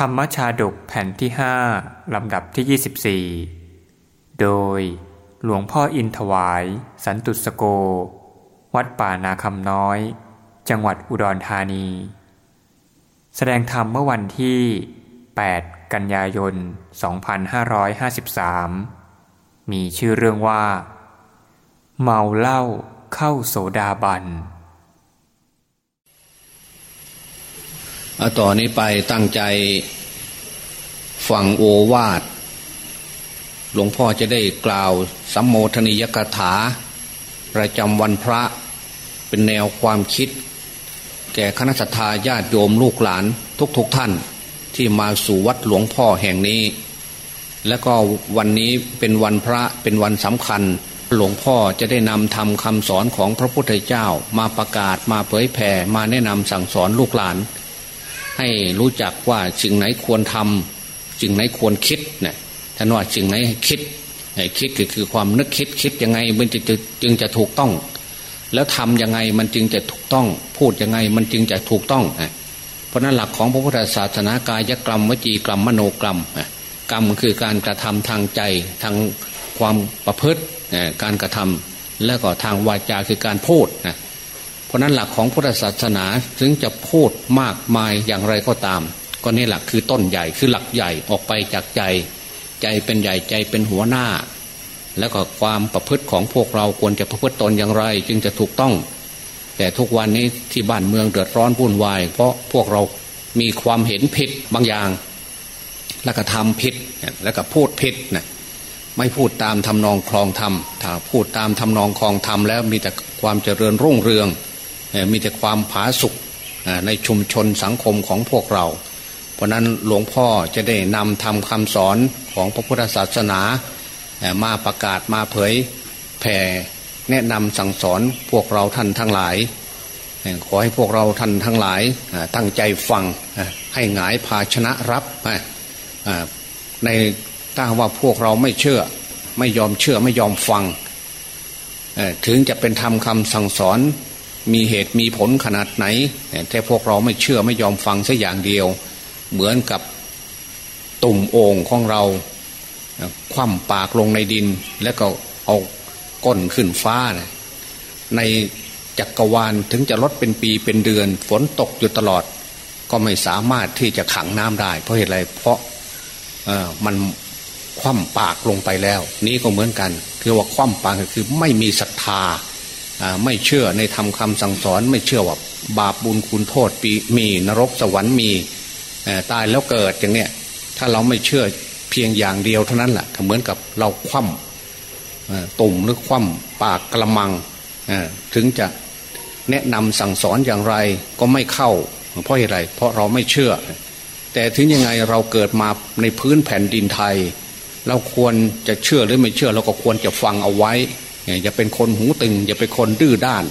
ธรรมชาดกแผ่นที่ห้าลำดับที่ 24 โดยหลวงพ่ออินถวาย สันตุสโก วัดป่านาคำน้อย จังหวัดอุดรธานี แสดงธรรมเมื่อวันที่ 8 กันยายน 2553 มีชื่อเรื่องว่า เมาเหล้าเข้าโสดาบัน ต่อนนี้ไปตั้งใจฟังโอวาท หลวงพ่อจะได้กล่าวสัมโมทนิยกถา ประจำวันพระเป็นแนวความคิด แก่คณะสัตยาญาติโยมลูกหลานทุกๆทท่านที่มาสู่วัดหลวงพ่อแห่งนี้ และก็วันนี้เป็นวันพระเป็นวันสำคัญ หลวงพ่อจะได้นำทำคำสอนของพระพุทธเจ้ามาประกาศมาเผยแผ่มาแนะนำสั่งสอนลูกหลาน ให้รู้จักว่าสิ่งไหนควรทำสิ่งไหนควรคิดเนี่ยท่านว่าสิ่งไหนคิดคิดก็คือความนึกคิดคิดยังไงมันจะจึงจะถูกต้อง แล้วทำยังไงมันจึงจะถูกต้อง พูดยังไงมันจึงจะถูกต้องเพราะนั้นหลักของพระพุทธศาสนากายกรรมวจีกรรมมโนกรรมกรรมคือการกระทำทางใจทางความประพฤติการกระทำแล้วก็ทางวาจาคือการพูดนะ เพราะนั้นหลักของพุทธศาสนาถึงจะพูดมากมายอย่างไรก็ตาม ก็นี่หลักคือต้นใหญ่คือหลักใหญ่ออกไปจากใจ ใจเป็นใหญ่ใจเป็นหัวหน้า แล้วก็ความประพฤติของพวกเราควรจะประพฤติตนอย่างไร จึงจะถูกต้อง แต่ทุกวันนี้ที่บ้านเมืองเดือดร้อนวุ่นวาย เพราะพวกเรามีความเห็นผิดบางอย่าง แล้วก็ทำผิดแล้วก็พูดผิดนะไม่พูดตามทำนองคลองธรรมถ้าพูดตามทำนองคลองธรรมแล้วมีแต่ความเจริญรุ่งเรือง มีแต่ความผาสุกในชุมชนสังคมของพวกเรา เพราะนั้นหลวงพ่อจะได้นำทำคำสอนของพระพุทธศาสนามาประกาศมาเผยแผ่แนะนำสั่งสอนพวกเราท่านทั้งหลาย ขอให้พวกเราท่านทั้งหลายตั้งใจฟังให้หงายภาชนะรับในถ้าว่าพวกเราไม่เชื่อไม่ยอมเชื่อไม่ยอมฟังถึงจะเป็นธรรมคำสั่งสอน มีเหตุมีผลขนาดไหน แต่พวกเราไม่เชื่อไม่ยอมฟังสัอย่างเดียว เหมือนกับตุ่มโอ่งของเรา คว่ำปากลงในดิน แล้วก็เอาก้นขึ้นฟ้าในจักรวาลถึงจะลดเป็นปีเป็นเดือน ฝนตกอยู่ตลอด ก็ไม่สามารถที่จะขังน้ำได้ เพราะเหตุไรเพราะมันคว่ำปากลงไปแล้ว นี้ก็เหมือนกัน คือว่าคว่ำปากคือไม่มีศรัทธา ไม่เชื่อในธรรมคาสั่งสอนไม่เชื่อว่าบาปบุญคุณโทษปีมีนรกสวรรค์มีตายแล้วเกิดอย่างเนี้ยถ้าเราไม่เชื่อเพียงอย่างเดียวเท่านั้นแหละเหมือนกับเราคว่ำตุ่มหรือคว่ำปากกระมังถึงจะแนะนำสั่งสอนอย่างไรก็ไม่เข้า เพราะอะไรเพราะเราไม่เชื่อ แต่ถึงยังไงเราเกิดมาในพื้นแผ่นดินไทย เราควรจะเชื่อหรือไม่เชื่อเราก็ควรจะฟังเอาไว้ อย่าเป็นคนหูตึง อย่าเป็นคนดื้อด้าน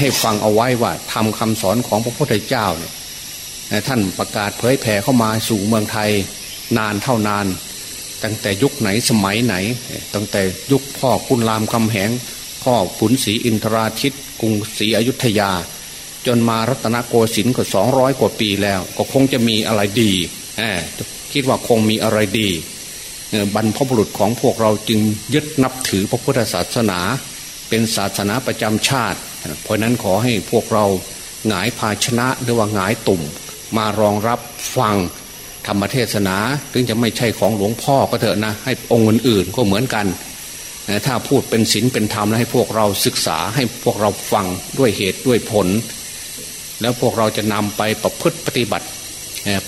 ให้ฟังเอาไว้ว่าทำคำสอนของพระพุทธเจ้าเนี่ยท่านประกาศเผยแผ่เข้ามาสู่เมืองไทยนานเท่านาน ตั้งแต่ยุคไหนสมัยไหน ตั้งแต่ยุคพ่อคุณรามคำแหง พ่อขุนศรีอินทราชิตกรุงศรีอยุธยา จนมารัตนโกสินทร์ก็สองร้อยกว่าปีแล้ว ก็คงจะมีอะไรดีคิดว่าคงมีอะไรดี บรรพบุรุษของพวกเราจึงยึดนับถือพระพุทธศาสนา เป็นศาสนาประจำชาติ เพราะนั้นขอให้พวกเราหงายภาชนะหรือว่าหงายตุ่ม มารองรับฟังธรรมเทศนาถึงจะไม่ใช่ของหลวงพ่อก็เถอะนะ ให้องค์อื่นๆก็เหมือนกันถ้าพูดเป็นศีลเป็นธรรมแล้วให้พวกเราศึกษาให้พวกเราฟังด้วยเหตุด้วยผล แล้วพวกเราจะนำไปประพฤติปฏิบัติ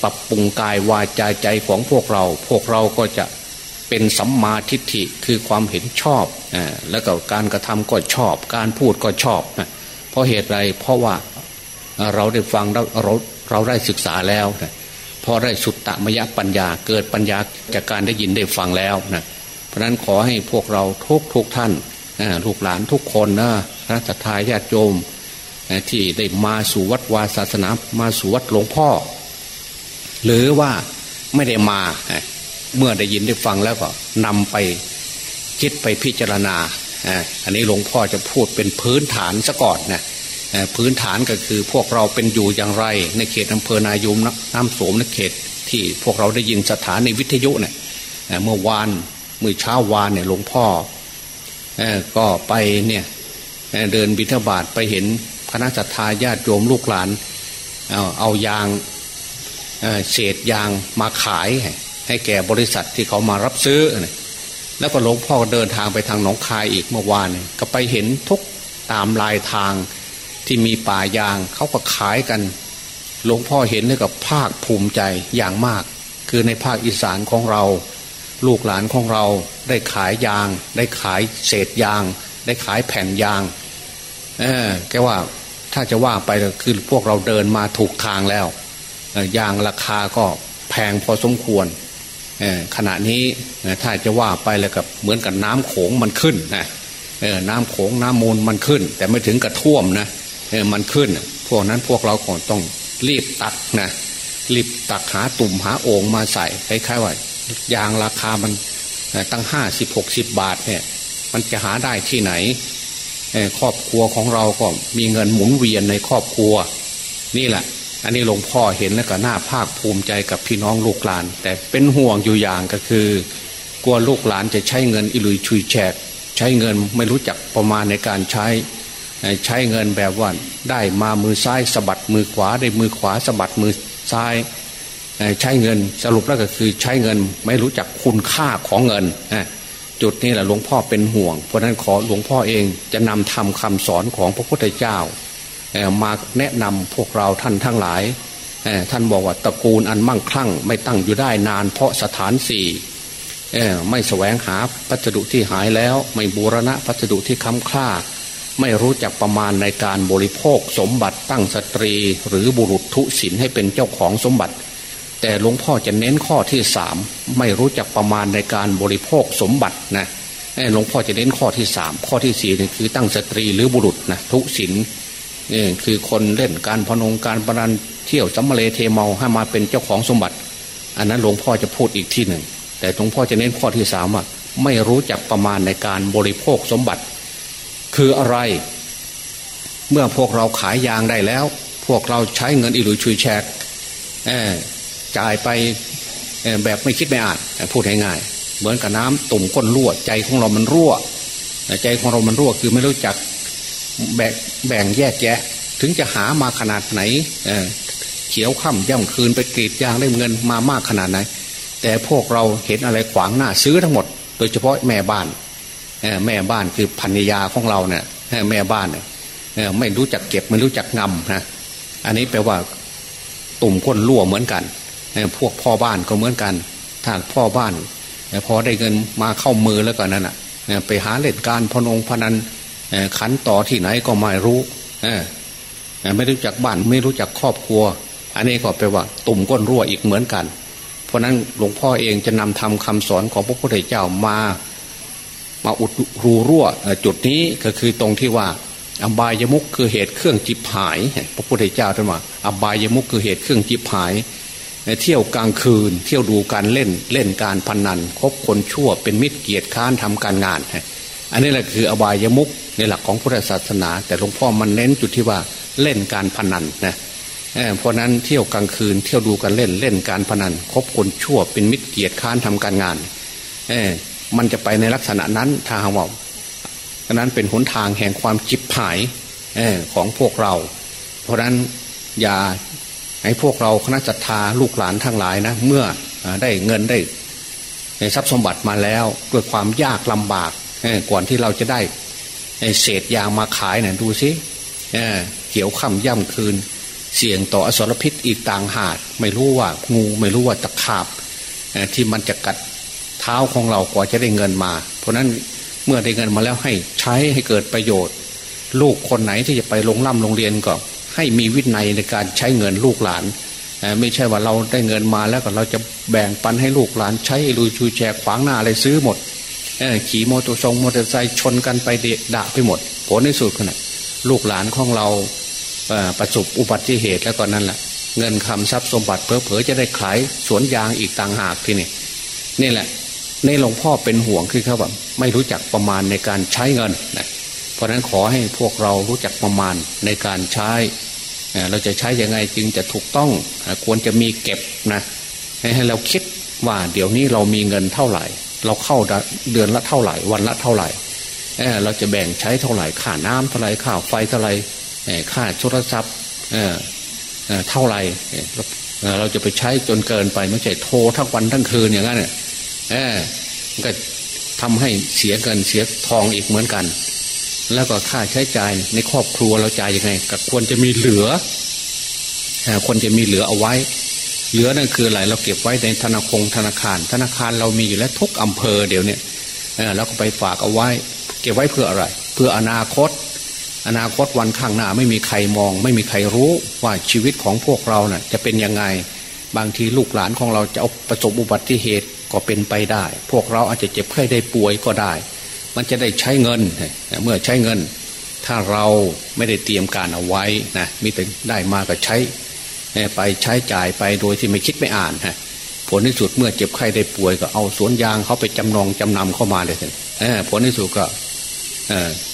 ปรับปรุงกายวาจาใจของพวกเรา พวกเราก็จะ เป็นสัมมาทิฏฐิคือความเห็นชอบอแล้วก็การกระทำก็ชอบ การพูดก็ชอบนะเพราะเหตุไรเพราะว่าเราได้ฟังเราเราได้ศึกษาแล้วนะพอได้สุตตะมยปัญญาเกิดปัญญาจากการได้ยินได้ฟังแล้วนะเพราะนั้นขอให้พวกเราทุกทุกท่านลูกหลานทุกคนนะพระสัทธาญาติโยมที่ได้มาสู่วัดวาศาสนามาสู่วัดหลวงพ่อ หรือว่าไม่ได้มา เมื่อได้ยินได้ฟังแล้วก็นำไปคิดไปพิจารณาอันนี้หลวงพ่อจะพูดเป็นพื้นฐานซะก่อนนะพื้นฐานก็คือพวกเราเป็นอยู่อย่างไร ในเขตอำเภอนายุมน้ำโสมในเขตที่พวกเราได้ยินสถานีวิทยุเนี่ยเมื่อวานเมื่อเช้าวานเนี่ยหลวงพ่อก็ไปเนี่ยเดินบิณฑบาตไปเห็นคณะสัตยาญาติโยมลูกหลาน เอาเอายางเศษยางมาขาย ให้แก่บริษัทที่เขามารับซื้อ แล้วก็หลวงพ่อเดินทางไปทางหนองคายอีกเมื่อวานก็ไปเห็นทุกตามลายทางที่มีป่ายางเขาก็ขายกัน หลวงพ่อเห็นแล้วกับภาคภูมิใจอย่างมาก คือในภาคอีสานของเรา ลูกหลานของเราได้ขายยาง ได้ขายเศษยาง ได้ขายแผ่นยางเออแกว่าถ้าจะว่าไปคือพวกเราเดินมาถูกทางแล้วยางราคาก็แพงพอสมควร ขณะนี้ถ้าจะว่าไปแล้วกับเหมือนกับน้ำโขงมันขึ้นนะน้ำโขงน้ำมูลมันขึ้น แต่ไม่ถึงกระท่วมนะมันขึ้น พวกนั้นพวกเราก็ต้องรีบตักนะรีบตักหาตุ่มหาโอ่งมาใส่คล้ายๆว่ายางราคามันตั้งห้าสิบหกสิบบาทเนี่ยมันจะหาได้ที่ไหนครอบครัวของเราก็มีเงินหมุนเวียนในครอบครัว นี่แหละ อันนี้หลวงพ่อเห็นแล้วก็น่าภาคภูมิใจกับพี่น้องลูกหลาน แต่เป็นห่วงอยู่อย่างก็คือกลัวลูกหลานจะใช้เงินอิลุยชุยแฉกใช้เงินไม่รู้จักประมาณในการใช้ใช้เงินแบบว่าได้มามือซ้ายสะบัดมือขวาได้มือขวาสะบัดมือซ้ายใช้เงินสรุปแล้วก็คือใช้เงินไม่รู้จักคุณค่าของเงินจุดนี้แหละหลวงพ่อเป็นห่วง เพราะนั้นขอหลวงพ่อเองจะนำทำคำสอนของพระพุทธเจ้า มาแนะนำพวกเราท่านทั้งหลาย ท่านบอกว่าตระกูลอันมั่งคั่ง ไม่ตั้งอยู่ได้นานเพราะสถานสี่ไม่แสวงหาพัสดุที่หายแล้ว ไม่บูรณะพัสดุที่ค้ำค่า ไม่รู้จักประมาณในการบริโภคสมบัติตั้งสตรี หรือบุรุษทุศินให้เป็นเจ้าของสมบัติ แต่หลวงพ่อจะเน้นข้อที่สามไม่รู้จักประมาณในการบริโภคสมบัตินะหลวงพ่อจะเน้นข้อที่สามข้อที่สี่นี่คือตั้งสตรีหรือบุรุษนะทุศีล นี่คือคนเล่นการพนงการประนันเที่ยวสำมะเลเทเมาให้มาเป็นเจ้าของสมบัติ อันนั้นหลวงพ่อจะพูดอีกที่หนึ่ง แต่หลวงพ่อจะเน้นข้อที่สามว่าไม่รู้จักประมาณในการบริโภคสมบัติ คืออะไร เมื่อพวกเราขายยางได้แล้ว พวกเราใช้เงินอิหลุยชุยแชกจ่ายไปแบบไม่คิดไม่อ่านพูดง่ายๆเหมือนกับน้ำตุ่มก้นรั่วใจของเรามันรั่ว ใจของเรามันรั่วคือไม่รู้จัก แบ่งแบ่งแยกแยะ ถึงจะหามาขนาดไหนเขียวค่ำย่ำคืนไปกรีดยางได้เงินมามากขนาดไหน แต่พวกเราเห็นอะไรขวางหน้าซื้อทั้งหมด โดยเฉพาะแม่บ้านแม่บ้านคือพันยาของเราเนี่ยแม่บ้านเนี่ยไม่รู้จักเก็บไม่รู้จักงำนะอันนี้แปลว่าตุ่มก้นรั่วเหมือนกันพวกพ่อบ้านก็เหมือนกัน ถ้าพ่อบ้านพอได้เงินมาเข้ามือแล้วก็นั่นอะไปหาเล่นการพนงพนัน ขันต่อที่ไหนก็ไม่รู้ไม่รู้จักบ้านไม่รู้จักครอบครัว อันนี้ก็แปลว่า ตุ่มก้นรั่วอีกเหมือนกัน เพราะนั้นหลวงพ่อเองจะนำทำคำสอนของพระพุทธเจ้ามา มาอุดรูรั่วจุดนี้ก็คือตรงที่ว่า อบายมุกคือเหตุเครื่องจิบหาย พระพุทธเจ้าท่านว่าอบายมุกคือเหตุเครื่องจิบหายเที่ยวกลางคืน เที่ยวดูการเล่นเล่นการพนนันคบคนชั่วเป็นมิตรเกียรติค้านทำการงาน อันนี้แหละคืออบายมุกในหลักของพุทธศาสนา แต่หลวงพ่อมันเน้นจุดที่ว่าเล่นการพนันนะเพราะนั้นเที่ยวกลางคืนเที่ยวดูกันเล่นเล่นการพนันคบคนชั่วเป็นมิตรเกียรติค้านทำการงานเอมันจะไปในลักษณะนั้นทางว่าดังนั้นเป็นหนทางแห่งความจิบหายอของพวกเรา เพราะนั้นอย่าให้พวกเราคณะจัตตาลูกหลานทั้งหลายนะเมื่อได้เงินได้ทรัพย์สมบัติมาแล้วด้วยความยากลำบาก ก่อนที่เราจะได้เศษยางมาขายนะ่ยดูสิเขียวค่ำย่ำคืน เสี่ยงต่ออสรพิษอีกต่างหากไม่รู้ว่างูไม่รู้ว่าตะขาบที่มันจะกัดเท้าของเรากว่าจะได้เงินมา เพราะนั้นเมื่อได้เงินมาแล้วให้ใช้ให้เกิดประโยชน์ ลูกคนไหนที่จะไปลงล่ำโรงเรียนก็ ให้มีวินัยในการใช้เงินลูกหลานไม่ใช่ว่าเราได้เงินมาแล้วก็เราจะแบ่งปันให้ลูกหลานใช้ลุยชูแชร์ขวางหน้าอะไรซื้อหมด ขี่มอเตอร์ทรงมอเตอร์ไซค์ชนกันไปเดะดะไปหมด ผลในสุดขนาดลูกหลานของเราประสบอุบัติเหตุแล้วก็นั่นแหละเงินคำทรัพย์สมบัติเพอเพอจะได้ขายสวนยางอีกต่างหากที่นี่นี่แหละในหลวงพ่อเป็นห่วงคือเขาแบบไม่รู้จักประมาณในการใช้เงินนะเพราะนั้นขอให้พวกเรารู้จักประมาณในการใช้ เราจะใช้ยังไงจึงจะถูกต้องควรจะมีเก็บนะให้เราคิดว่าเดี๋ยวนี้เรามีเงินเท่าไหร่ เราเข้าเดือนละเท่าไหร่ วันละเท่าไหร่เเราจะแบ่งใช้เท่าไหร่ค่าน้ำเท่าไหร่ค่าไฟเท่าไหร่ค่าโทรศัพท์เท่าไหร่เราจะไปใช้จนเกินไปไม่ใช่โทรทั้งวันทั้งคืนอย่างนั้นเนี่ยก็ทำให้เสียเงินเสียทองอีกเหมือนกัน แล้วก็ค่าใช้จ่ายในครอบครัวเราจ่ายยังไงก็ควรจะมีเหลือควรจะมีเหลือเอาไว้ เหลือนั่นคืออะไรเราเก็บไว้ในธนาคารธนาคาร ธนาคารเรามีอยู่แล้วทุกอำเภอเดี๋ยวนี้เราก็ไปฝากเอาไว้ เก็บไว้เพื่ออะไร เพื่ออนาคต อนาคตวันข้างหน้าไม่มีใครมอง ไม่มีใครรู้ว่าชีวิตของพวกเราเนะ่ะจะเป็นยังไงบางทีลูกหลานของเราจะเอาประสบอุบัติเหตุก็เป็นไปได้ พวกเราอาจจะเจ็บไข้ได้ป่วยก็ได้ มันจะได้ใช้เงิน เมื่อใช้เงิน ถ้าเราไม่ได้เตรียมการเอาไว้นะมีแต่ได้มาก็ใช้ ไปใช้จ่ายไปโดยที่ไม่คิดไม่อ่านฮะผลที่สุดเมื่อเจ็บไข้ได้ป่วยก็เอาสวนยางเขาไปจำนองจำนำเข้ามาเลยผลที่สุดก็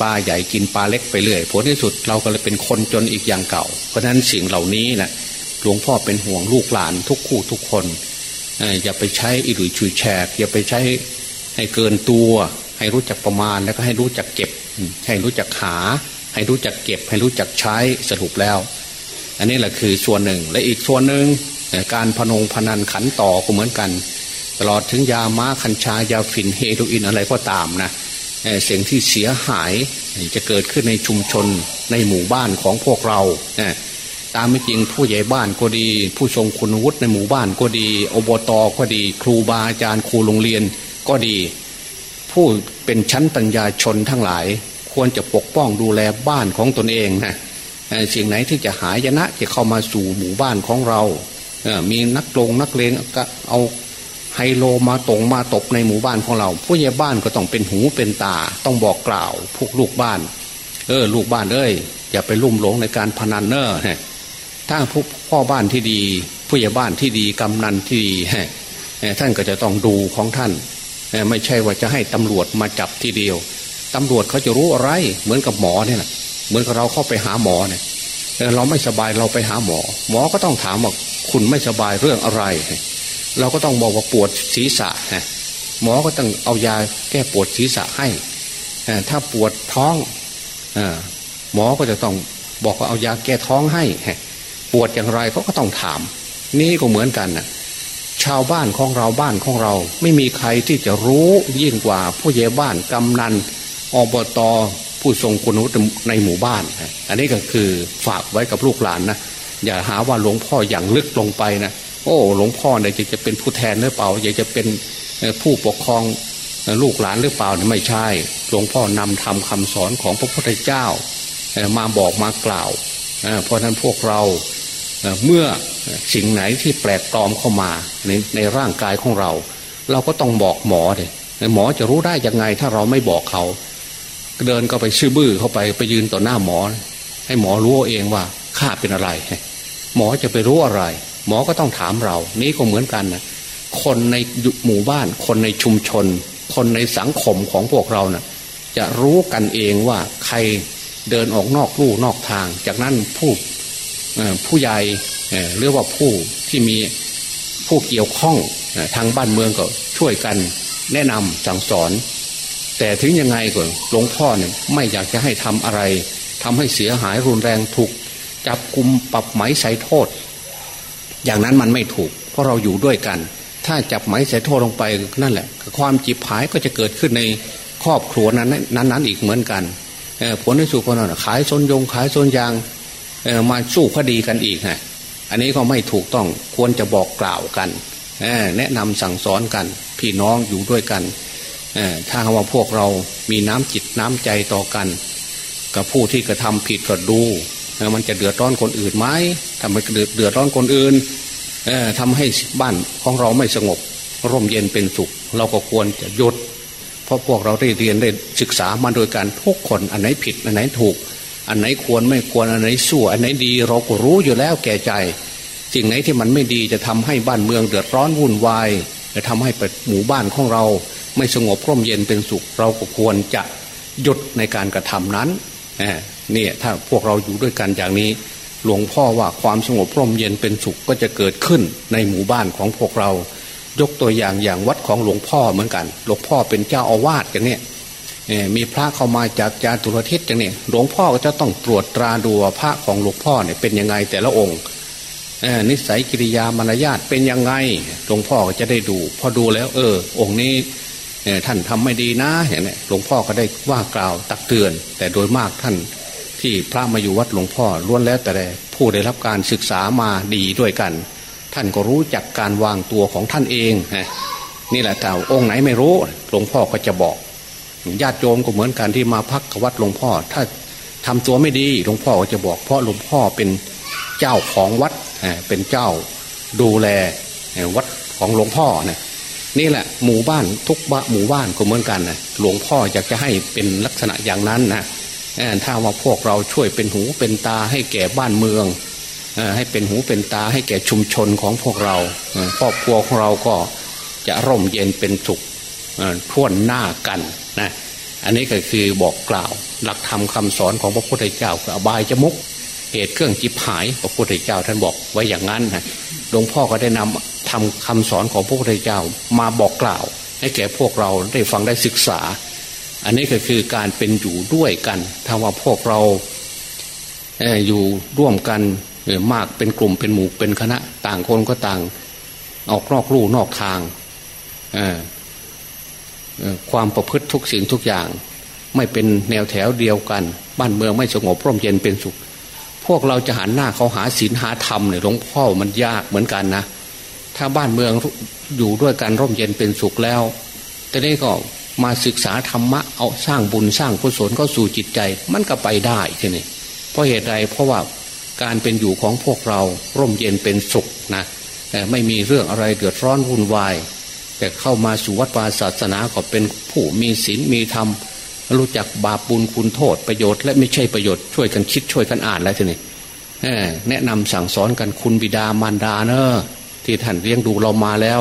ปลาใหญ่กินปลาเล็กไปเรื่อยผลที่สุดเราก็เลยเป็นคนจนอีกอย่างเก่า เพราะนั้นสิ่งเหล่านี้นะหลวงพ่อเป็นห่วงลูกหลานทุกคู่ทุกคนอย่าไปใช้อิรุยชุยแฉกอย่าไปใช้ให้เกินตัว ให้รู้จักประมาณแล้วก็ให้รู้จักเก็บ ให้รู้จักหา ให้รู้จักเก็บ ให้รู้จักใช้สรุปแล้ว อันนี้แหละคือส่วนหนึ่งและอีกส่วนหนึ่งการพนงพนันขันต่อก็เหมือนกัน ตลอดถึงยาม้าคัญชายาฝิ่นเฮโรอีนอะไรก็ตามนะเสียงที่เสียหายจะเกิดขึ้นในชุมชนในหมู่บ้านของพวกเราตามไม่จริงผู้ใหญ่บ้านก็ดี ผู้ทรงคุณวุฒิในหมู่บ้านก็ดี อบตก็ดี ครูบาอาจารย์ครูโรงเรียนก็ดี ผู้เป็นชั้นปัญญาชนทั้งหลาย ควรจะปกป้องดูแลบ้านของตนเองนะ สิ่งไหนที่จะหายนะจะเข้ามาสู่หมู่บ้านของเรามีนักลงนักเลงก็เอาไฮโลมาตรงมาตบในหมู่บ้านของเรา ผู้ใหญ่บ้านก็ต้องเป็นหูเป็นตา ต้องบอกกล่าว พวกลูกบ้าน เออ ลูกบ้านเอ้ยอย่าไปลุ่มหลงในการพนันเนอร์ถ้าผู้พ่อบ้านที่ดี ผู้ใหญ่บ้านที่ดีกำนันที่ดีท่านก็จะต้องดูของท่านไม่ใช่ว่าจะให้ตำรวจมาจับทีเดียวตำรวจเขาจะรู้อะไรเหมือนกับหมอเนี่ย เหมือนกับเราเข้าไปหาหมอเนี่ยเราไม่สบายเราไปหาหมอ หมอก็ต้องถามว่าคุณไม่สบายเรื่องอะไร เราก็ต้องบอกว่าปวดศีรษะหมอก็ต้องเอายาแก้ปวดศีรษะให้ถ้าปวดท้องหมอก็จะต้องบอกว่าเอายาแก้ท้องให้ ปวดอย่างไรเขาก็ต้องถาม นี่ก็เหมือนกันนะชาวบ้านของเราบ้านของเรา ไม่มีใครที่จะรู้ยิ่งกว่าผู้ใหญ่บ้านกำนันอบต ผู้ทรงคุณวุฒิในหมู่บ้าน อันนี้ก็คือฝากไว้กับลูกหลานนะอย่าหาว่าหลวงพ่ออย่างลึกลงไปนะโอ้หลวงพ่อเนี่ยจะจะเป็นผู้แทนหรือเปล่าอยากจะเป็นผู้ปกครองลูกหลานหรือเปล่าเนี่ยไม่ใช่ หลวงพ่อนำทำคำสอนของพระพุทธเจ้า มาบอกมากล่าวเพราะนั้นพวกเราเมื่อสิ่งไหนที่แปลกปลอมเข้ามาในในร่างกายของเรา เราก็ต้องบอกหมอเลยหมอจะรู้ได้ยังไงถ้าเราไม่บอกเขา เดินก็ไปชื่อบื้อเข้าไปไปยืนต่อหน้าหมอ ให้หมอรู้เองว่าข้าเป็นอะไร หมอจะไปรู้อะไร หมอก็ต้องถามเรา นี่ก็เหมือนกันนะคนในหมู่บ้าน คนในชุมชน คนในสังคมของพวกเรานะ่ะจะรู้กันเองว่าใครเดินออกนอกลู่นอกทาง จากนั้นผู้ผู้ใหญ่หรือว่าผู้ที่มีผู้เกี่ยวข้องทางบ้านเมืองก็ช่วยกันแนะนำสั่งสอน แต่ถึงยังไงก็หลวงพ่อเนี่ยไม่อยากจะให้ทำอะไรทำให้เสียหายรุนแรงถูก จับกุมปรับไหมใส่โทษ อย่างนั้นมันไม่ถูก เพราะเราอยู่ด้วยกัน ถ้าจับไหมใส่โทษลงไปนั่นแหละ ความจีบหายก็จะเกิดขึ้นในครอบครัวนั้นนั้นนนอีกเหมือนกันผลในสุดคนนั้นขายซนยงขายซนยางมาสู้คดีกันอีกฮะอันนี้ก็ไม่ถูกต้องควรจะบอกกล่าวกันแนะนำสั่งสอนกัน พี่น้องอยู่ด้วยกัน ถ้าว่าพวกเรามีน้ำจิตน้ำใจต่อกัน กับผู้ที่กระทำผิดก็ดูมันจะเดือดร้อนคนอื่นไหมทำให้เดือดร้อนคนอื่นทำให้บ้านของเราไม่สงบ ร่มเย็นเป็นสุข เราก็ควรจะหยุด เพราะพวกเราได้เรียนได้ศึกษามาโดยการทุกคนอันไหนผิดอันไหนถูก อันไหนควรไม่ควรอันไหนสู้อันไหนดีเราก็รู้อยู่แล้วแก่ใจสิ่งไหนที่มันไม่ดีจะทำให้บ้านเมืองเดือดร้อนวุ่นวายจะทำให้หมู่บ้านของเรา ไม่สงบร่มเย็นเป็นสุข เราก็ควรจะหยุดในการกระทำนั้นเนี่ยถ้าพวกเราอยู่ด้วยกันอย่างนี้ หลวงพ่อว่าความสงบร่มเย็นเป็นสุขก็จะเกิดขึ้นในหมู่บ้านของพวกเรา ยกตัวอย่างอย่างวัดของหลวงพ่อเหมือนกัน หลวงพ่อเป็นเจ้าอาวาสอย่างนี้มีพระเข้ามาจากจาตุรทิศอย่างนี้หลวงพ่อก็จะต้องตรวจตราดูพระของหลวงพ่อเนี่ยเป็นยังไงแต่ละองค์นิสัยกิริยามารยาทเป็นยังไงหลวงพ่อก็จะได้ดู พอดูแล้ว เออ องค์นี้ ท่านทำไม่ดีนะอย่างนี้หลวงพ่อก็ได้ว่ากล่าวตักเตือน แต่โดยมากท่านที่พระมาอยู่วัดหลวงพ่อล้วนแล้วแต่ผู้ได้รับการศึกษามาดีด้วยกัน ท่านก็รู้จักการวางตัวของท่านเองนะนี่แหละแต่องค์ไหนไม่รู้หลวงพ่อก็จะบอกญาติโยมก็เหมือนกันที่มาพักวัดหลวงพ่อ ถ้าทำตัวไม่ดีหลวงพ่อก็จะบอก เพราะหลวงพ่อเป็นเจ้าของวัดเป็นเจ้าดูแลวัดของหลวงพ่อเนี่ย นี่แหละหมู่บ้านทุกบ้านหมู่บ้านก็เหมือนกันนะหลวงพ่ออยากจะให้เป็นลักษณะอย่างนั้นนะถ้าว่าพวกเราช่วยเป็นหูเป็นตาให้แก่บ้านเมืองให้เป็นหูเป็นตาให้แก่ชุมชนของพวกเราครอบครัวของเราก็จะร่มเย็นเป็นสุขท่วนหน้ากันนะอันนี้ก็คือบอกกล่าว หลักธรรมคาสอนของพระพุทธเจ้าคืออบายจมุกเหตุเครื่องจิบหายพระพุทธเจ้าท่านบอกไว้อย่างนั้นนะหลวงพ่อก็ได้นำทำคำสอนของพระพุทธเจ้ามาบอกกล่าว ให้แก่พวกเราได้ฟังได้ศึกษา อันนี้ก็คือการเป็นอยู่ด้วยกัน ถ้าว่าพวกเราอยู่ร่วมกันมากเป็นกลุ่มเป็นหมู่เป็นคณะ ต่างคนก็ต่าง ออกนอกลู่นอกทางความประพฤติทุกสิ่งทุกอย่าง ไม่เป็นแนวแถวเดียวกัน บ้านเมืองไม่สงบร่มเย็นเป็นสุข พวกเราจะหันหน้าเขาหาศีลหาธรรมเนี่ยหลวงพ่อมันยากเหมือนกันนะ ถ้าบ้านเมืองอยู่ด้วยกันร่มเย็นเป็นสุขแล้วแต่นี้ก็มาศึกษาธรรมะเอาสร้างบุญสร้างกุศลเข้าสู่จิตใจ มันก็ไปได้ทีนี้เพราะเหตุใดเพราะว่าการเป็นอยู่ของพวกเราร่มเย็นเป็นสุขนะไม่มีเรื่องอะไรเดือดร้อนวุ่นวาย แต่เข้ามาสู่วัดวาศาสนาก็เป็นผู้มีศีลมีธรรม รู้จักบาปบุญคุณโทษประโยชน์ และไม่ใช่ประโยชน์ช่วยกันคิดช่วยกันอ่านอะไรทีนี้แนะนำสั่งสอนกันคุณบิดามารดาเนอะ ที่ท่านเลี้ยงดูเรามาแล้ว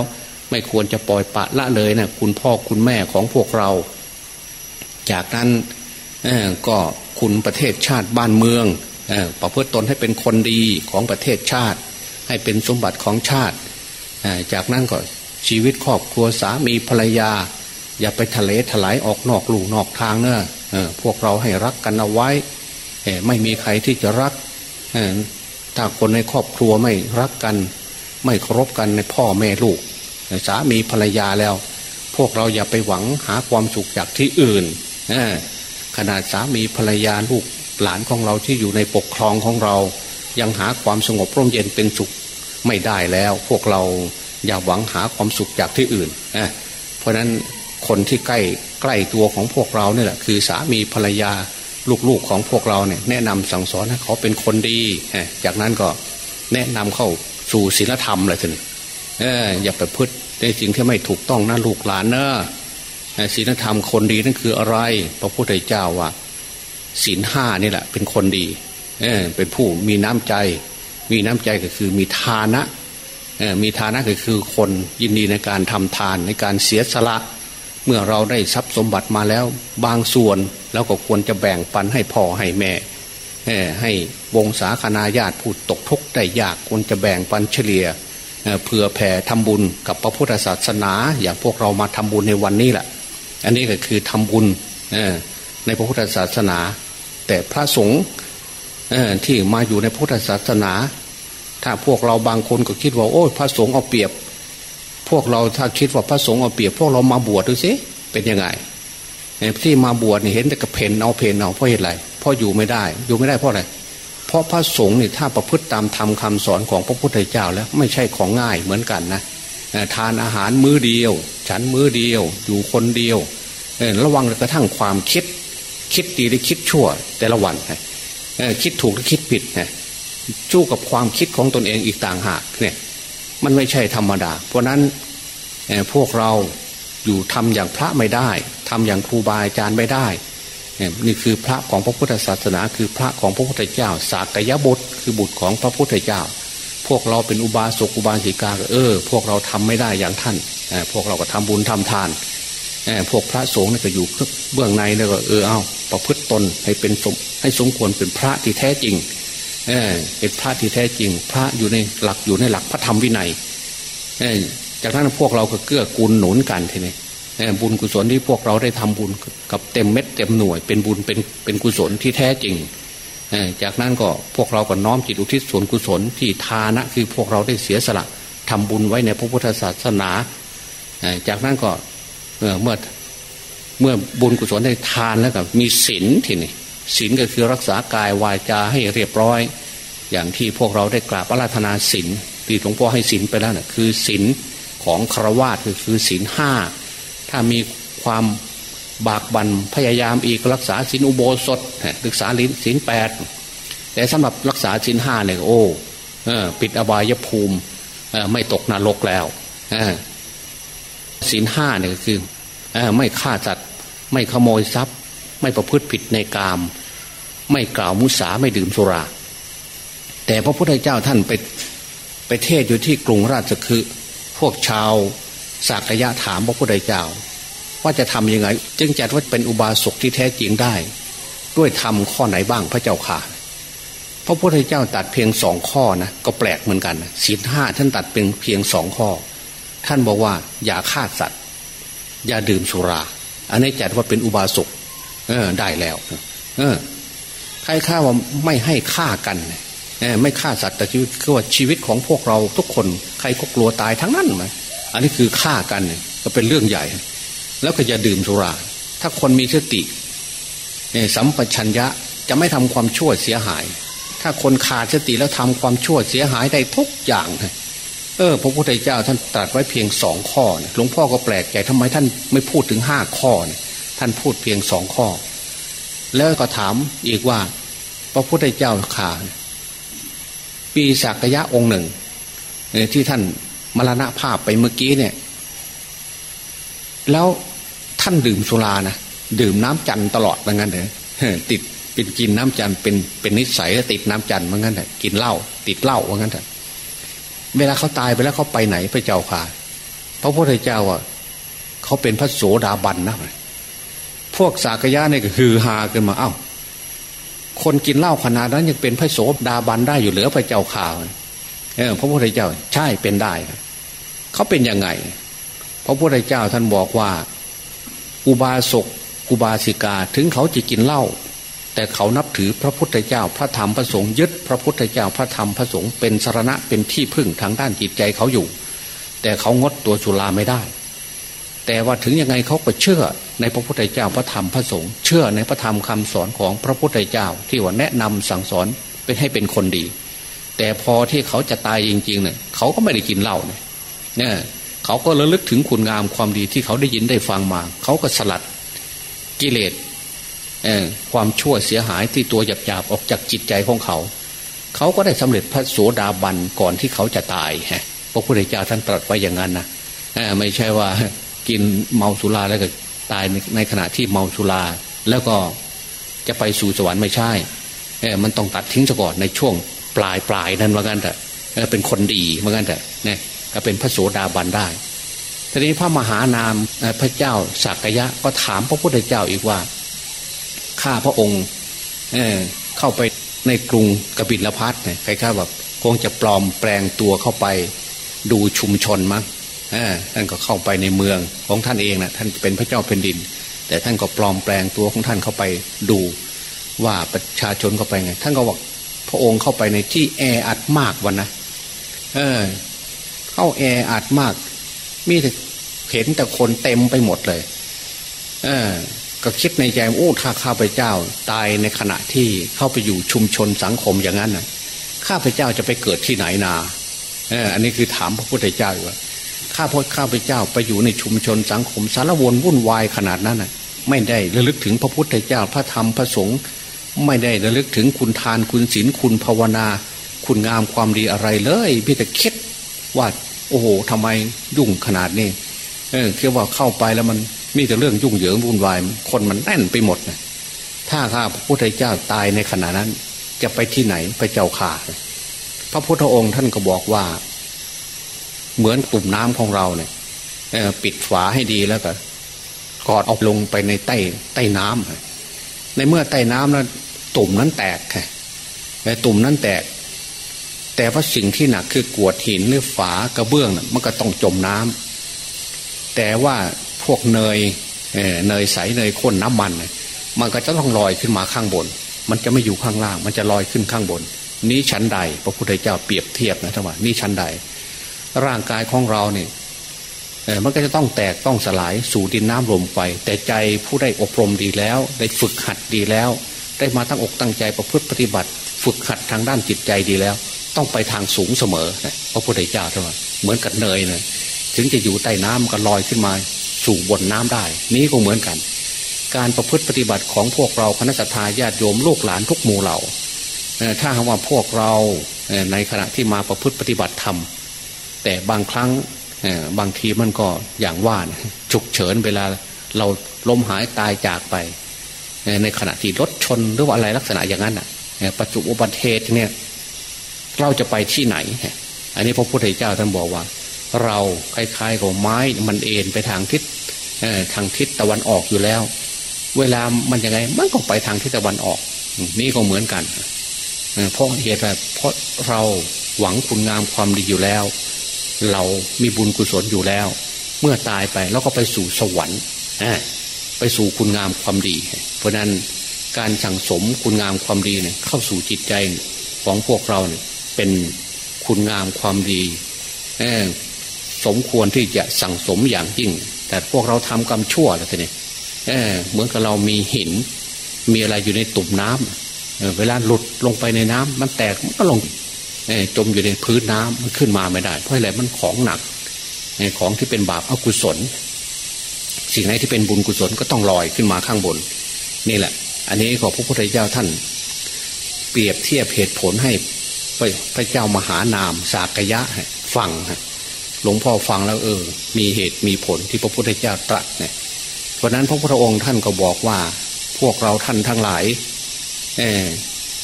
ไม่ควรจะปล่อยปะละเลยนะคุณพ่อคุณแม่ของพวกเรา จากนั้นก็คุณประเทศชาติบ้านเมืองประพฤติตนให้เป็นคนดีของประเทศชาติ ให้เป็นสมบัติของชาติ จากนั้นก็ชีวิตครอบครัวสามีภรรยา อย่าไปทะเลถลายออกนอกลูกนอกทางเนอะพวกเราให้รักกันเอาไว้ ไม่มีใครที่จะรักถ้าคนในครอบครัวไม่รักกัน ไม่เคารพกันในพ่อแม่ลูกสามีภรรยาแล้ว พวกเราอย่าไปหวังหาความสุขจากที่อื่นขนาดสามีภรรยาลูกหลานของเราที่อยู่ในปกครองของเรา ยังหาความสงบร่มเย็นเป็นสุขไม่ได้แล้ว พวกเราอย่าหวังหาความสุขจากที่อื่นนะเพราะนั้นคนที่ใกล้ใกล้ตัวของพวกเราเนี่ยแหละคือสามีภรรยาลูกๆของพวกเราเนี่ยแนะนำสั่งสอนให้เขาเป็นคนดี จากนั้นก็แนะนำเข้า สู่ศีลธรรมเลยทีนี้อย่าไปพึ่ในสิ่งที่ไม่ถูกต้องนะลูกหลานเนอะศีลธรรมคนดีนั่นคืออะไร พระพุทธเจ้าว่าศีลห้านี่แหละ เป็นคนดีเเป็นผู้มีน้ำใจ มีน้ำใจก็คือมีทานะเออมีฐานะก็คือคนยินดีในการทำทานในการเสียสละ เมื่อเราได้ทรัพย์สมบัติมาแล้ว บางส่วนแล้วก็ควรจะแบ่งปันให้พ่อให้แม่ ให้วงศาคณาญาติผู้ตกทุกข์ได้ยากควรจะแบ่งปันเฉลี่ยเพื่อแผ่ทำบุญกับพระพุทธศาสนา อย่างพวกเรามาทำบุญในวันนี้แหละอันนี้ก็คือทำบุญในพระพุทธศาสนา แต่พระสงฆ์ที่มาอยู่ในพุทธศาสนา ถ้าพวกเราบางคนก็คิดว่าโอ้พระสงฆ์เอาเปรียบ พวกเราถ้าคิดว่าพระสงฆ์เอาเปรียบ พวกเรามาบวชดูสิเป็นยังไงที่มาบวชเห็นแต่กระเพนเอาเพนเอาเพราะเหตุอะไร พราะอยู่ไม่ได้ อยู่ไม่ได้เพราะอะไรเพราะพระสงฆ์นี่ถ้าประพฤติตามธรรมคาสอนของพระพุทธเจ้าแล้วไม่ใช่ของง่ายเหมือนกันนะทานอาหารมื้อเดียว ฉันมื้อเดียว อยู่คนเดียวระวังกระทั่งความคิด คิดดีหรือคิดชั่ว แต่ละวันคิดถูกหรือคิดผิดนะจู้กับความคิดของตนเองอีกต่างหากเนี่ยมันไม่ใช่ธรรมดา เพราะนั้นพวกเราอยู่ทำอย่างพระไม่ได้ทำอย่างครูบาอาจารย์ไม่ได้ นี่คือพระของพระพุทธศาสนาคือพระของพระพุทธเจ้า สากยบุตร คือบุตรของพระพุทธเจ้า พวกเราเป็นอุบาสกอุบาสิกาเออ พวกเราทำไม่ได้อย่างท่านพวกเราก็ทำบุญทำทานพวกพระสงฆ์ก็อยู่เบื้องในแล้วก็เออเอาประพฤติตนให้เป็นสมให้สมควรเป็นพระที่แท้จริงเออเป็นพระที่แท้จริง พระอยู่ในหลักอยู่ในหลักพระธรรมวินัยเออจากนั้นพวกเราก็เกื้อกูลหนุนกันทีนี้ บุญกุศลที่พวกเราได้ทำบุญกับเต็มเม็ดเต็มหน่วย เป็นบุญเป็นเป็นกุศลที่แท้จริงจากนั้นก็พวกเราก็น้อมจิตอุทิศส่วนกุศลที่ทานะคือพวกเราได้เสียสละทำบุญไว้ในพระพุทธศาสนา จากนั้นก็เมื่อเมื่อบุญกุศลได้ทานแล้วก็มีศีลทีนี้ศีลก็คือรักษากายวาจาให้เรียบร้อย อย่างที่พวกเราได้กราบอาราธนาศีลที่หลวงพ่อให้ศีลไปแล้วนะ่ะคือศีลของครวาสคือคือศีลห้า ถ้ามีความบากบันพยายามอีกรักษาศีลอุโบสถศึกษาศีลแปดแต่สำหรับรักษาศีลห้าเนี่ยโอ้ปิดอบายภูมิไม่ตกนรกแล้วศีลห้าเนี่ยคือไม่ฆ่าสัตว์ไม่ขโมยทรัพย์ ไม่ประพฤติผิดในกาม ไม่กล่าวมุสาไม่ดื่มสุรา แต่พระพุทธเจ้าท่านไปไปเทศอยู่ที่กรุงราชคือพวกชาว สากยะถามพระพุทธเจ้า ว่าจะทำยังไง จึงจัดว่าเป็นอุบาสกที่แท้จริงได้ ด้วยทำข้อไหนบ้างพระเจ้าค่ะ พระพุทธเจ้าตัดเพียงสองข้อนะก็แปลกเหมือนกันศีลห้าท่านตัดเป็นเพียงสองข้อ ท่านบอกว่า อย่าฆ่าสัตว์ อย่าดื่มสุรา อันนี้จัดว่าเป็นอุบาสกเออได้แล้ว เออใครฆ่าว่าไม่ให้ฆ่ากันไม่ฆ่าสัตว์แต่ชีวิตคือว่าชีวิตของพวกเราทุกคน ใครก็กลัวตายทั้งนั้นไหม อันนี้คือฆ่ากันก็เป็นเรื่องใหญ่ แล้วก็อย่าดื่มสุรา ถ้าคนมีสติสัมปชัญญะจะไม่ทำความชั่วเสียหาย ถ้าคนขาดสติแล้วทำความชั่วเสียหายได้ทุกอย่างเออพระพุทธเจ้าท่านตรัสไว้เพียงสองข้อหลวงพ่อก็แปลกใจทำไมท่านไม่พูดถึงห้าข้อท่านพูดเพียงสองข้อ แล้วก็ถามอีกว่า พระพุทธเจ้าขาปีศักยะองค์หนึ่งที่ท่าน มรณะภาพไปเมื่อกี้เนี่ย แล้วท่านดื่มสุรานะดื่มน้ำจันตลอดเหมือนกันเลยติดเป็นกินน้ำจันเป็นเป็นนิสัยแล้วติดน้ำจันเหมือนกันเลยกินเหล้าติดเหล้าเหมือนกันเลยเวลาเขาตายไปแล้วเขาไปไหนพระเจ้าค่ะพระพุทธเจ้าอะเขาเป็นพระโสดาบันนะพวกสากยะเนี่ยก็คือฮาขึ้นมาเอ้า คนกินเหล้าขนาดนั้นยังเป็นพระโสดาบันได้อยู่เหลือพระเจ้าข่าว พระพุทธเจ้าใช่เป็นได้ เขาเป็นยังไง พระพุทธเจ้าท่านบอกว่า อุบาสกอุบาสิกาถึงเขาจะกินเหล้าแต่เขานับถือพระพุทธเจ้าพระธรรมพระสงฆ์ยึดพระพุทธเจ้าพระธรรมพระสงฆ์เป็นสารณะเป็นที่พึ่งทางด้านจิตใจเขาอยู่ แต่เขางดตัวสุราไม่ได้ แต่ว่าถึงยังไงเขาก็เชื่อในพระพุทธเจ้าพระธรรมพระสงฆ์เชื่อในพระธรรมคำสอนของพระพุทธเจ้าที่ว่าแนะนำสั่งสอนเป็นให้เป็นคนดี แต่พอที่เขาจะตายจริงๆเนี่ยเขาก็ไม่ได้กินเหล้าเนี่ยเนี่ยเขาก็ระลึกถึงคุณงามความดีที่เขาได้ยินได้ฟังมา เขาก็สลัดกิเลสความชั่วเสียหายที่ตัวหยาบๆออกจากจิตใจของเขา เขาก็ได้สำเร็จพระโสดาบันก่อนที่เขาจะตายฮะพระพุทธเจ้าท่านตรัสไว้อย่างนั้นนะไม่ใช่ว่ากินเมาสุราแล้วก็ตายในขณะที่เมาสุราแล้วก็จะไปสู่สวรรค์ไม่ใช่มันต้องตัดทิ้งซะก่อนในช่วง ปลายปลายนั้นว่างั้นแต่เป็นคนดีว่างั้นแต่เนี่ยก็เป็นพระโสดาบันได้ทีนี้พระมหานามพระเจ้าสักยะก็ถามพระพุทธเจ้าอีกว่า ข้าพระองค์เเข้าไปในกรุงกบิลพัทเนี่ยใครๆแบบคงจะปลอมแปลงตัวเข้าไปดูชุมชนมั้งท่านก็เข้าไปในเมืองของท่านเองนะท่านเป็นพระเจ้าแผ่นดิน แต่ท่านก็ปลอมแปลงตัวของท่านเข้าไปดู ว่าประชาชนเข้าไปไง ท่านก็บอก พระองค์เข้าไปในที่แออัดมากวันนะเออ เข้าแออัดมาก มีแต่เห็นแต่คนเต็มไปหมดเลย เออ ก็คิดในใจโอ้ถ้าข้าพเจ้า ตายในขณะที่เข้าไปอยู่ชุมชนสังคมอย่างนั้นนะข้าพเจ้าจะไปเกิดที่ไหนนาเอออันนี้คือถามพระพุทธเจ้าว่าข้าพข้าพเจ้าไปอยู่ในชุมชนสังคมสารวนวุ่นวายขนาดนั้นนะไม่ได้ระลึกถึงพระพุทธเจ้าพระธรรมพระสงฆ์ ไม่ได้ระลึกถึงคุณทานคุณศีลคุณภาวนา คุณงามความดีอะไรเลยพี่แต่คิดว่าโอ้โหทำไมยุ่งขนาดนี้เออคิดว่าเข้าไปแล้วมันมีแต่เรื่องยุ่งเหยิงวุ่นวาย คนมันแน่นไปหมดนะถ้าข้าพระพุทธเจ้าตายในขณะนั้น จะไปที่ไหนไปเจ้าข่าพระพุทธองค์ท่านก็บอกว่า เหมือนตุ่มน้ำของเราเนี่ยปิดฝาให้ดีแล้วก็กอดเอาลงไปในใต้ใต้น้ำ ในเมื่อใต้น้ำแล้วตุ่มนั้นแตกค่ะแต่ตุ่มนั้นแตก แต่ว่าสิ่งที่หนักคือกวดหินหรือฝากระเบื้องนะมันก็ต้องจมน้ำแต่ว่าพวกเนยเนยใสเนยข้นน้ำมัน มันก็จะต้องลอยขึ้นมาข้างบน มันจะไม่อยู่ข้างล่าง มันจะลอยขึ้นข้างบน นี้ชั้นใด พระพุทธเจ้าเปรียบเทียบนะท่านว่านี่ชั้นใด ร่างกายของเราเนี่ย มันก็จะต้องแตกต้องสลายสู่ดินน้ำลมไป แต่ใจผู้ได้อบรมดีแล้ว ได้ฝึกหัดดีแล้ว ได้มาตั้งอกตั้งใจประพฤติปฏิบัติ ฝึกหัดทางด้านจิตใจดีแล้ว ต้องไปทางสูงเสมอพระพุทธเจ้าท่านเหมือนกับเนยเนี่ยถึงจะอยู่ใต้น้ำก็ลอยขึ้นมาสู่บนน้ำได้ นี้ก็เหมือนกัน การประพฤติปฏิบัติของพวกเราคณะทาญาติโยมลูกหลานทุกหมู่เหล่าถ้าคำว่าพวกเราในขณะที่มาประพฤติปฏิบัติธรรมแต่บางครั้ง บางทีมันก็อย่างว่าฉุกเฉินเวลาเราล้มหายตายจากไป ในขณะที่รถชนหรือว่าอะไรลักษณะอย่างนั้นอะปัจจุบันเหตุเนี่ยเราจะไปที่ไหน อันนี้พระพุทธเจ้าท่านบอกว่า เราคล้ายๆกับไม้มันเอ็นไปทางทิศทางทิศตะวันออกอยู่แล้ว เวลามันยังไงมันก็ไปทางทิศตะวันออก นี่ก็เหมือนกันเพราะเหตุเพราะเราหวังคุณงามความดีอยู่แล้ว เรามีบุญกุศลอยู่แล้ว เมื่อตายไปแล้วก็ไปสู่สวรรค์ไปสู่คุณงามความดี เพราะนั้นการสั่งสมคุณงามความดีเนี่ยเข้าสู่จิตใจของพวกเราเนี่ยเป็นคุณงามความดีสมควรที่จะสั่งสมอย่างยิ่ง แต่พวกเราทำกรรมชั่วแล้วทีนี้เหมือนกับเรามีหิน มีอะไรอยู่ในตุ่มน้ำเวลาหลุดลงไปในน้ำมันแตกมันก็ลง จมอยู่ในพื้นน้ำมันขึ้นมาไม่ได้ เพราะอะไรมันของหนักของที่เป็นบาปอกุศล สิ่งไหนที่เป็นบุญกุศลก็ต้องลอยขึ้นมาข้างบน นี่แหละ อันนี้ขอพระพุทธเจ้าท่าน เปรียบเทียบเหตุผลให้พระเจ้ามหานาม สากยะฟังหลวงพ่อฟังแล้วเออ มีเหตุมีผลที่พระพุทธเจ้าตรัสเนี่ยเพราะนั้นพระพุทธองค์ท่านก็บอกว่า พวกเราท่านทั้งหลาย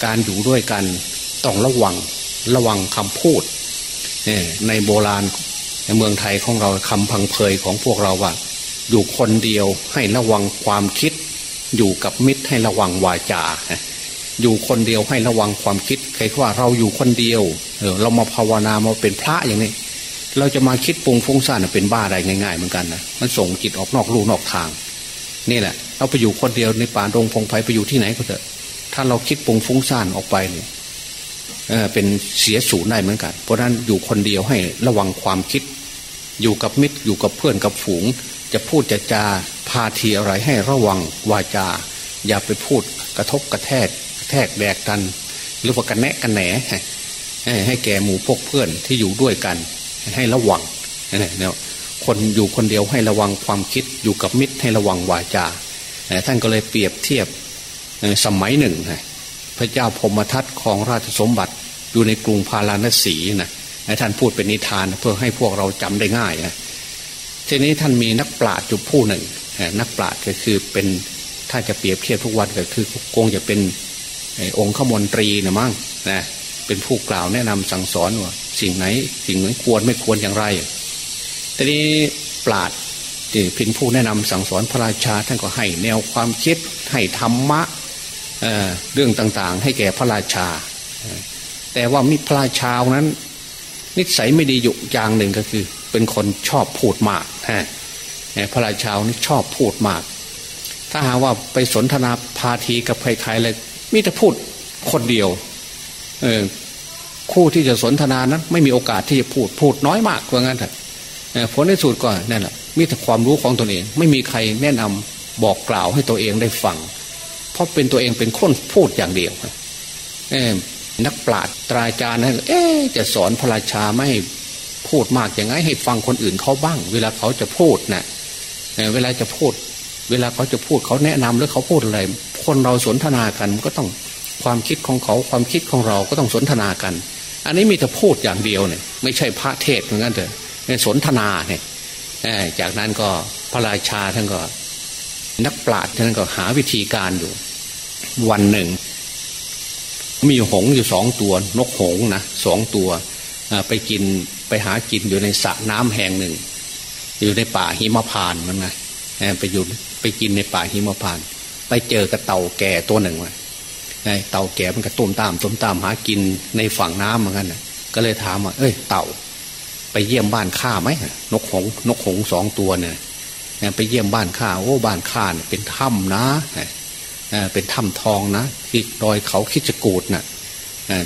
การอยู่ด้วยกันต้องระวัง ระวังคำพูดในโบราณในเมืองไทยของเราคำพังเพยของพวกเราว่า อยู่คนเดียวให้ระวังความคิด อยู่กับมิตรให้ระวังวาจา อยู่คนเดียวให้ระวังความคิดใครว่าเราอยู่คนเดียวเออเรามาภาวนามาเป็นพระอย่างนี้ เราจะมาคิดปรุงฟุ้งซ่านเป็นบ้าอะไรง่าย ๆ เหมือนกันนะมันส่งจิตออกนอกลู่นอกทาง นี่แหละเราไปอยู่คนเดียวในป่ารงพงไพ่ไปอยู่ที่ไหนก็เถอะถ้าเราคิดปรุงฟุ้งซ่านออกไปเนี่ย เป็นเสียสูญได้เหมือนกัน เพราะนั้นอยู่คนเดียวให้ระวังความคิด อยู่กับมิตรอยู่กับเพื่อนกับฝูง จะพูดจะจาพาทีอะไรให้ระวังวาจา อย่าไปพูดกระทบกระแทกแทกแดกกัน หรือว่ากันแนะกันแหนให้แก่หมู่พวกเพื่อนที่อยู่ด้วยกัน ให้ระวังเนี่ยคนอยู่คนเดียวให้ระวังความคิดอยู่กับมิตรให้ระวังวาจาท่านก็เลยเปรียบเทียบสมัยหนึ่ง พระเจ้าพมทัตของราชสมบัติอยู่ในกรุงพาราณสีนะท่านพูดเป็นนิทานเพื่อให้พวกเราจำได้ง่ายนะทีนี้ท่านมีนักปราชญ์อยู่ผู้หนึ่ง นักปราชญ์ก็คือเป็นถ้าจะเปรียบเทียบทุกวันก็คือคงจะเป็นองค์ขมนตรีนะมั้งนะเป็นผู้กล่าวแนะนำสั่งสอนว่าสิ่งไหน สิ่งไหนควรไม่ควรอย่างไรทีนี้ปราชญ์ที่เป็นผู้แนะนำสั่งสอนพระราชาท่านก็ให้แนวความคิดให้ธรรมะ เรื่องต่างๆ ให้แก่พระราชา แต่ว่ามิพระราชานั้น นิสัยไม่ดีอยู่อย่างหนึ่งก็คือ เป็นคนชอบพูดมากฮะพระราชานี่ชอบพูดมาก ถ้าหาว่าไปสนทนาพาทีกับใครๆเลยมิแต่พูดคนเดียวเออคู่ที่จะสนทนานั้น ไม่มีโอกาสที่จะพูดพูดน้อยมากว่างั้นเถอะผลในสุดก็นั่นแหละมีแต่ความรู้ของตนเอง ไม่มีใครแนะนำบอกกล่าวให้ตัวเองได้ฟัง เพราะเป็นตัวเองเป็นคนพูดอย่างเดียวนักปราชญ์ตราจารย์นะเอ๊จะสอนพระราชาไม่พูดมากอย่างไงให้ฟังคนอื่นเขาบ้าง เวลาเขาจะพูดนะ่ะเวลาจะพูด เวลาเขาจะพูดเขาแนะนำหรือเขาพูดอะไร คนเราสนทนากันก็ต้องความคิดของเขาความคิดของเราก็ต้องสนทนากัน อันนี้มีแต่พูดอย่างเดียวเนี่ย ไม่ใช่พระเทศเหมือนกันเถอะสนทนาเนี่ยจากนั้นก็พระราชาท่านก็ นักปราชญ์ท่านก็หาวิธีการอยู่ วันหนึ่ง มีหงอยู่สองตัวนกหงนะสองตัวไปกินไปหากินอยู่ในสระน้ำแห่งหนึ่ง อยู่ในป่าหิมพานมันไงไปอยู่ไปกินในป่าหิมพาน ไปเจอกระเต่าแก่ตัวหนึ่งเต่าแก่มันก็ต้มตามต้มตามหากินในฝั่งน้ำเหมือนกันก็เลยถามว่าเอ้ย เต่า ไปเยี่ยมบ้านข้าไหมนกหงนกหงสองตัวเนี่ยไปเยี่ยมบ้านข้าโอ้บ้านข้าเนี่ยเป็นถ้ำนะ เป็นถ้ำทองนะที่ดอยเขาคิจกูดนะ่ะ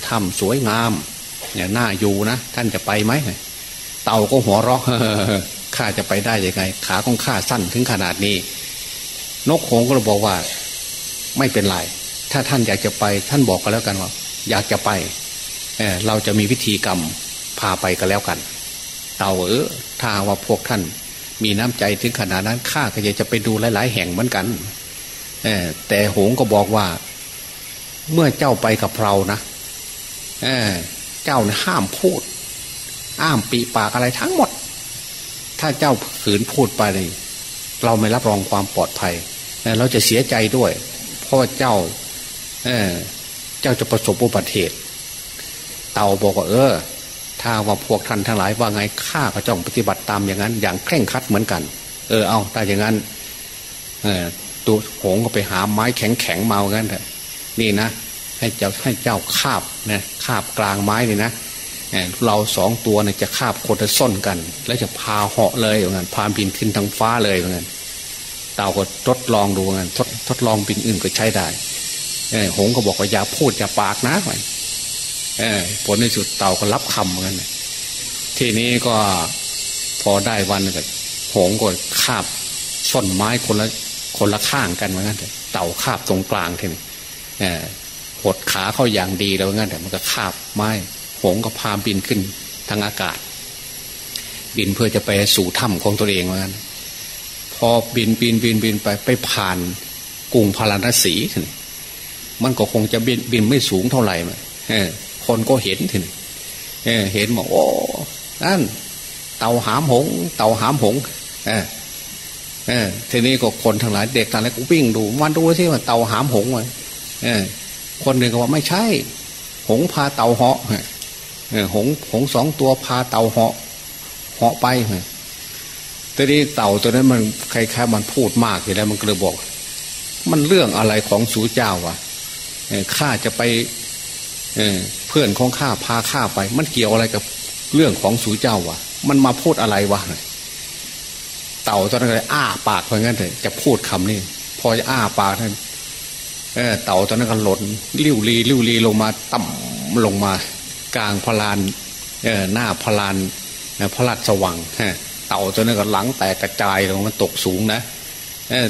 ถ้ำสวยงามเนี่ยน่าอยู่นะท่านจะไปไหมเต่าก็หัวเราะข้าจะไปได้ยังไง ขาของข้าสั้นถึงขนาดนี้ นกหงก็เลยบอกว่า ไม่เป็นไรถ้าท่านอยากจะไป ท่านบอกกันแล้วกันว่า อยากจะไปเเราจะมีวิธีกรรมพาไปกันแล้วกัน เต่าเออถ้าว่าพวกท่าน มีน้ำใจถึงขนาดนั้นข้าก็อยากจะไปดูหลาย ๆ แห่งเหมือนกัน แต่หงก็บอกว่า เมื่อเจ้าไปกับเรานะเเจ้าห้ามพูด อ้ามปีปากอะไรทั้งหมด ถ้าเจ้าฝืนพูดไปเลยเราไม่รับรองความปลอดภัยเราจะเสียใจด้วย เพราะว่าเจ้าเเจ้าจะประสบอุบัติเหตุ เต่าบอกว่าเออ ถ้าว่าพวกท่านทั้งหลายว่าไงข้าก็จ้องปฏิบัติตามอย่างนั้น อย่างเคร่งครัดเหมือนกัน เออเอาแต่อย่างนั้น ตัวหงก็ไปหาไม้แข็งแข็งมางั้นเถอะนี่นะ ให้เจ้าให้เจ้าคาบนะคาบกลางไม้เลยนะเราสองตัวเนี่ยจะคาบโคตรส้นกัน แล้วจะพาเหาะเลยอย่างนั้นพาบินขึ้นทางฟ้าเลยอย่างนั้นเต่าก็ทดลองดูงั้นทดทดลองบินอื่นก็ใช้ได้หงก็บอกว่าอย่าพูดอย่าปากนะผลในสุดเต่าก็รับคำเหมือนกันทีนี้ก็พอได้วันก็หงก็คาบส้นไม้คนละ คนละข้างกันเหมือนกันเต่าคาบตรงกลางทีนี้หดขาเข้าอย่างดีแล้วงั้นแต่มันก็คาบไม้หงก็พาบินขึ้นทางอากาศ บินเพื่อจะไปสู่ถ้ำของตัวเองเหมือนกันพอบินบินบินบินไปไปผ่านกรุงพาราณสีทีนี้มันก็คงจะบินบินไม่สูงเท่าไหร่มันคนก็เห็นทีนี้เห็นบอกโอ้นั่นเต่าหามหง เต่าหามหง เอ เออทีนี้ก็คนทั้งหลายเด็กทั้งหลายก็วิ่งดูมันดูที่ว่าเต่าหามหงเลยเออ คนหนึ่งก็ว่าไม่ใช่ หงพาเต่าเหาะเออหงหงสองตัวพาเต่าเหาะเหาะไปทีนี้เต่าตัวนั้นมันใครๆมันพูดมากอยู่แล้วมันก็เลยบอก มันเรื่องอะไรของสูเจ้าวะข้าจะไปเเพื่อนของข้าพาข้าไป มันเกี่ยวอะไรกับเรื่องของสูเจ้าวะมันมาพูดอะไรวะเต่าตอนนั้นเลยอ้าปากเพราะงั้นเลยจะพูดคำนี้พอจะอ้าปากท่านเต่าตอนนั้นก็หล่นลิ้วลีลิ้วลีลงมาต่ำลงมากลางพลานหน้าพลานพระราชสว่างเต่าตัวนั้นก็หลังแตกกระจายลงมันตกสูงนะ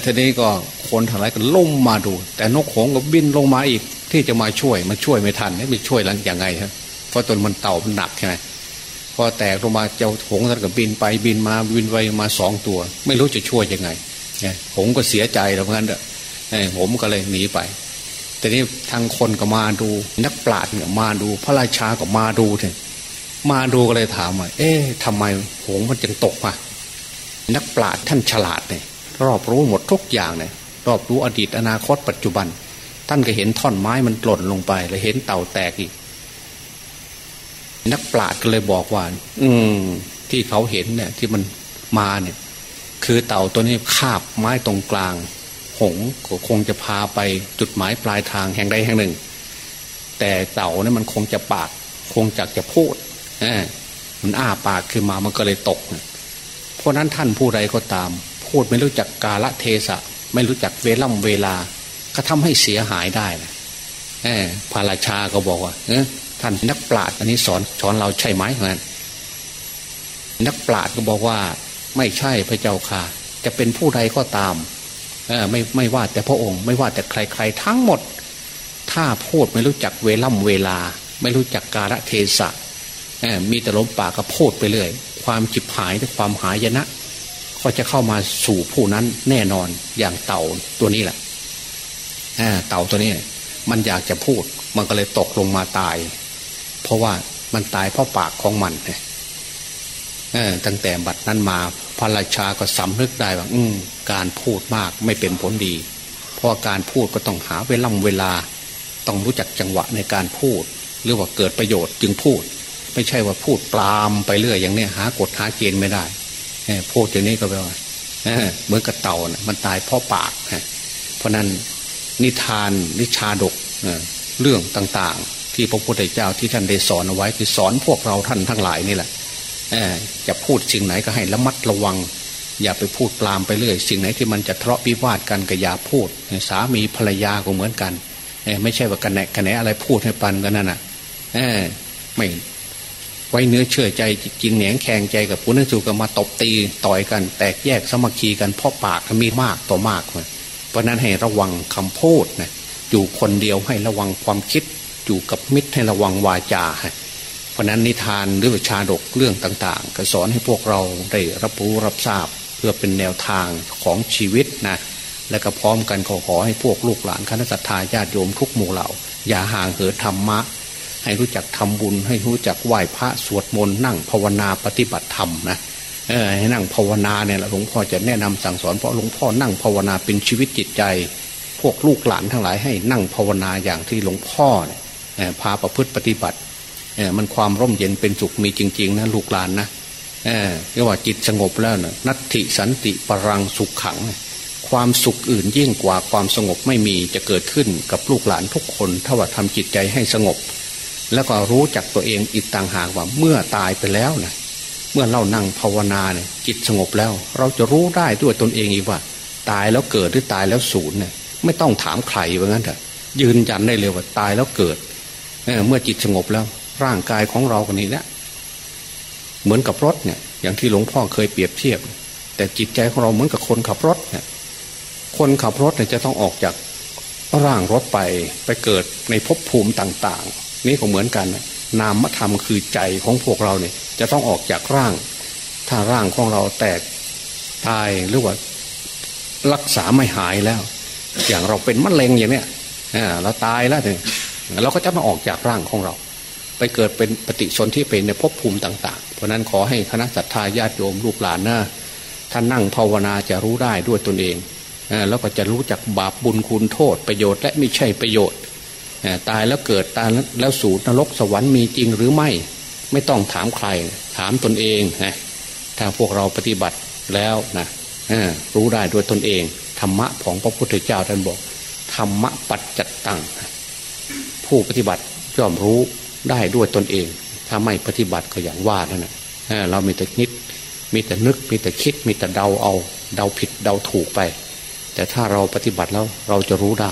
ทีนี้ก็คนทั้งหลายก็ล่มมาดู แต่นกหงก็บินลงมาอีก ที่จะมาช่วยมันช่วยไม่ทันไม่ช่วยหลังอย่างไงครับเพราะตนมันเต่ามันหนักใช่ไหม อแตกลงมาเจ้าหงส์ก็บินไปบินมาบินไปมาสองตัว ไม่รู้จะช่วยยังไงหงก็เสียใจแล้วงั้นเด้อผมก็เลยหนีไป แต่นี้ทางคนก็มาดู นักปราชญ์มาดู พระราชาก็มาดูเถอะมาดูก็เลยถามว่า เอ๊ะทำไมหงมันจึงตกมานักปราชญ์ท่านฉลาดเนี่ยรอบรู้หมดทุกอย่างเนี่ยรอบรู้อดีตอนาคตปัจจุบัน ท่านก็เห็นท่อนไม้มันหล่นลงไป แล้วเห็นเต่าแตกอีก นักปราชญ์ก็เลยบอกว่า อืม ที่เขาเห็นเนี่ย ที่มันมาเนี่ย คือเต่าตัวนี้คาบไม้ตรงกลาง หงก็คงจะพาไปจุดหมายปลายทางแห่งใดแห่งหนึ่ง แต่เต่าเนี่ยมันคงจะปาก คงจักจะพูดอมันอ้าปากขึ้นมามันก็เลยตก เพราะนั้นท่านผู้ใดก็ตาม พูดไม่รู้จักกาละเทศะ ไม่รู้จักเวล่ำเวลา ก็ทำให้เสียหายได้นะพระราชาก็บอกว่าเอ ท่านนักปราชญ์อันนี้สอนสอนเราใช่ไหมเหมือนนักปราชญ์ก็บอกว่าไม่ใช่พระเจ้าค่ะ จะเป็นผู้ใดก็ตามเออไม่ไม่ว่าแต่พระองค์ไม่ว่าแต่ใคร ๆ ทั้งหมด ถ้าพูดไม่รู้จักเวล่ำเวลา ไม่รู้จักกาลเทศะมีแต่ล้มปากก็พูดไปเรื่อยความจิบหายและความหายนะ ก็จะเข้ามาสู่ผู้นั้นแน่นอนอย่างเต่าตัวนี้แหละเต่าตัวนี้ มันอยากจะพูดมันก็เลยตกลงมาตาย เพราะว่ามันตายเพราะปากของมันเนี่ยตั้งแต่บัดนั้นมาพระราชาก็สำนึกได้ว่าอืการพูดมากไม่เป็นผลดี เพราะการพูดก็ต้องหาเวลาเวลา ต้องรู้จักจังหวะในการพูด หรือว่าเกิดประโยชน์จึงพูด ไม่ใช่ว่าพูดปลามไปเรื่อยอย่างนี้หากฎหาเกณฑ์ไม่ได้พูดอย่างนี้ก็แปลว่าเหมือนกับเต่านะมันตายเพราะปากเพราะนั้นนิทานนิชาดกเรื่องต่างๆ ที่พระพุทธเจ้าที่ท่านได้สอนเอาไว้คือสอนพวกเราท่านทั้งหลายนี่แหละจะพูดสิ่งไหนก็ให้ระมัดระวัง อย่าไปพูดปลามไปเรื่อย สิ่งไหนที่มันจะทะเลาะวิวาทกันก็อย่าพูด สามีภรรยาก็เหมือนกันไม่ใช่ว่ากันแหนกันแหนอะไรพูดให้ปันกันนั่นน่ะไม่ไว้เนื้อเชื่อใจกินแหนียงแข่งใจกับผู้นั้นสู่กันมาตบตีต่อยกัน แตกแยกสมัคคีกันเพราะปากมีมากต่อมากเลยเพราะนั้นให้ระวังคำพูดนะอยู่คนเดียวให้ระวังความคิด อยู่กับมิตรให้ระวังวาจา เพราะนั้นนิทานหรือชาดกเรื่องต่างๆ ก็สอนให้พวกเราได้รับรู้รับทราบ เพื่อเป็นแนวทางของชีวิตนะและก็พร้อมกันขอขอให้พวกลูกหลานคณะสัตยาญาติโยมทุกหมู่เหล่า อย่าห่างเหินธรรมะ ให้รู้จักทำบุญ ให้รู้จักไหว้พระสวดมนต์นั่งภาวนาปฏิบัติธรรมนะเออให้นั่งภาวนาเนี่ยหลวงพ่อจะแนะนำสั่งสอนเพราะหลวงพ่อนั่งภาวนาเป็นชีวิตจิตใจ พวกลูกหลานทั้งหลายให้นั่งภาวนาอย่างที่หลวงพ่อเนี่ย พาประพฤติปฏิบัติมันความร่มเย็นเป็นสุขมีจริง ๆ นะลูกหลานนะเรียกว่าจิตสงบแล้วนะนัตถิสันติปรังสุขขัง ความสุขอื่นยิ่งกว่าความสงบไม่มีจะเกิดขึ้นกับลูกหลานทุกคนถ้าว่าทำจิตใจให้สงบ แล้วก็รู้จักตัวเองอีกต่างหากว่าเมื่อตายไปแล้วนะเมื่อเรานั่งภาวนาเนี่ยจิตสงบแล้ว เราจะรู้ได้ด้วยตนเองอีกว่า ตายแล้วเกิดหรือตายแล้วสูญเนี่ยไม่ต้องถามใครว่างั้นเถอะยืนยันได้เลยว่าตายแล้วเกิด เเมื่อจิตสงบแล้ว ร่างกายของเราคนนี้เนี่ยเหมือนกับรถเนี่ย อย่างที่หลวงพ่อเคยเปรียบเทียบ แต่จิตใจของเราเหมือนกับคนขับรถเนี่ยคนขับรถเนี่ยจะต้องออกจากร่างรถไปไปเกิดในภพภูมิต่าง ๆ นี่ก็เหมือนกัน นามธรรมคือใจของพวกเราเนี่ย จะต้องออกจากร่าง ถ้าร่างของเราแตกตายหรือว่ารักษาไม่หายแล้ว อย่างเราเป็นมะเร็งอย่างเนี้ยเราตายแล้วเนี่ย เราก็จะมาออกจากร่างของเรา ไปเกิดเป็นปฏิสนธิเป็นในภพภูมิต่าง ๆ เพราะนั้นขอให้คณะสัตยาญาติโยมลูกหลานนะท่านนั่งภาวนาจะรู้ได้ด้วยตนเองแล้วก็จะรู้จักบาปบุญคุณโทษประโยชน์และไม่ใช่ประโยชน์ ตายแล้วเกิดตายแล้วสูตรนรกสวรรค์มีจริงหรือไม่ ไม่ต้องถามใคร ถามตนเองนะถ้าพวกเราปฏิบัติแล้วนะรู้ได้ด้วยตนเอง ธรรมะของพระพุทธเจ้าท่านบอก ธรรมะปัจจัตตัง ผู้ปฏิบัติย่อมรู้ได้ด้วยตนเอง ถ้าไม่ปฏิบัติก็อย่างว่านั่นแหละเรามีแต่นิด มีแต่นึก มีแต่คิด มีแต่เดาเอา เดาผิดเดาถูกไป แต่ถ้าเราปฏิบัติแล้วเราจะรู้ได้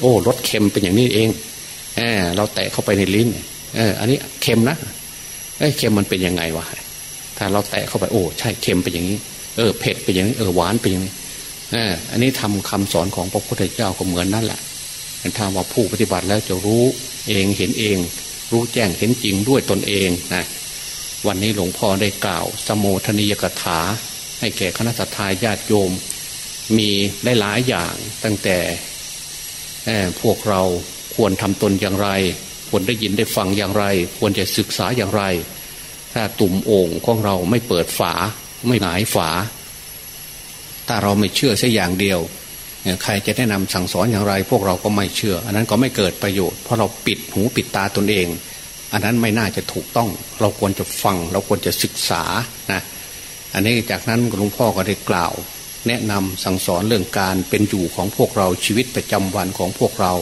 โอ้รสเค็มเป็นอย่างนี้เองเออเราแตะเข้าไปในลิ้นเอออันนี้เค็มนะเอ้เค็มมันเป็นยังไงวะถ้าเราแตะเข้าไปโอ้ใช่เค็มเป็นอย่างนี้ เออเผ็ดเป็นอย่างนี้เออหวานเป็นอย่างนี้เอออันนี้ทำคำสอนของพระพุทธเจ้าก็เหมือนนั่นแหละ ถ้าว่าผู้ปฏิบัติแล้วจะรู้เองเห็นเอง รู้แจ้งเห็นจริงด้วยตนเองนะวันนี้หลวงพ่อได้กล่าวสมโภชนิยกถา ให้แก่คณะสัตยาญาติโยม มีได้หลายอย่างตั้งแต่พวกเราควรทำตนอย่างไร ควรได้ยินได้ฟังอย่างไร ควรจะศึกษาอย่างไร ถ้าตุ่มโอ่งของเราไม่เปิดฝา ไม่หงายฝา ถ้าเราไม่เชื่อแค่อย่างเดียว ใครจะแนะนำสั่งสอนอย่างไร พวกเราก็ไม่เชื่อ อันนั้นก็ไม่เกิดประโยชน์เพราะเราปิดหูปิดตาตนเอง อันนั้นไม่น่าจะถูกต้อง เราควรจะฟัง เราควรจะศึกษานะอันนี้จากนั้นหลวงพ่อก็ได้กล่าว แนะนำสั่งสอนเรื่องการเป็นอยู่ของพวกเราชีวิตประจำวันของพวกเรา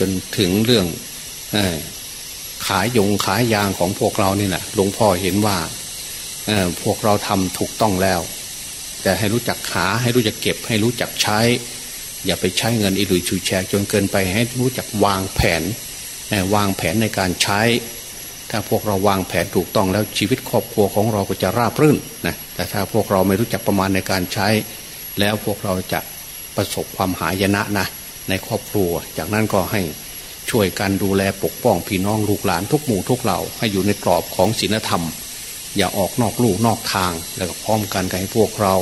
จนถึงเรื่องขายยงขายยางของพวกเรานี่แหละหลวงพ่อเห็นว่าพวกเราทำถูกต้องแล้ว แต่ให้รู้จักหาให้รู้จักเก็บ ให้รู้จักใช้ อย่าไปใช้เงินอิรุยชุยแชกจนเกินไปให้รู้จักวางแผนวางแผนในการใช้ ถ้าพวกเราวางแผนถูกต้องแล้วชีวิตครอบครัวของเราก็จะราบรื่นนะแต่ถ้าพวกเราไม่รู้จักประมาณในการใช้ แล้วพวกเราจะประสบความหายนะนะในครอบครัว จากนั้นก็ให้ช่วยกันดูแลปกป้องพี่น้องลูกหลานทุกหมู่ทุกเหล่าให้อยู่ในกรอบของศีลธรรม อย่าออกนอกลู่นอกทาง แล้วก็พร้อมกันกันให้พวกเรา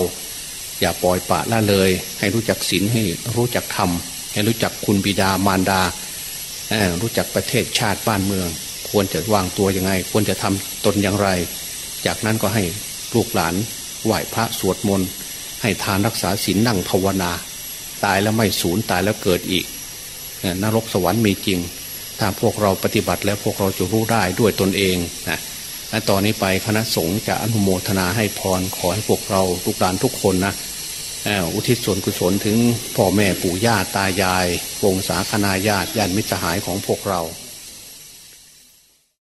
อย่าปล่อยปะละเลย ให้รู้จักศีลให้รู้จักธรรม ให้รู้จักคุณบิดามารดา รู้จักประเทศชาติบ้านเมือง ควรจะวางตัวยังไง ควรจะทำตนอย่างไร จากนั้นก็ให้ลูกหลานไหว้พระสวดมนต์ให้ทานรักษาศีลนั่งภาวนา ตายแล้วไม่สูญตายแล้วเกิดอีกนรกสวรรค์มีจริง ถ้าพวกเราปฏิบัติแล้วพวกเราจะรู้ได้ด้วยตนเองนะ และตอนนี้ไปคณะสงฆ์จะอนุโมทนาให้พรขอให้พวกเราทุกหลานทุกคนนะอุทิศส่วนกุศลถึงพ่อแม่ปู่ย่าตายาย วงศาคณาญาติญาติมิตรสหายของพวกเรา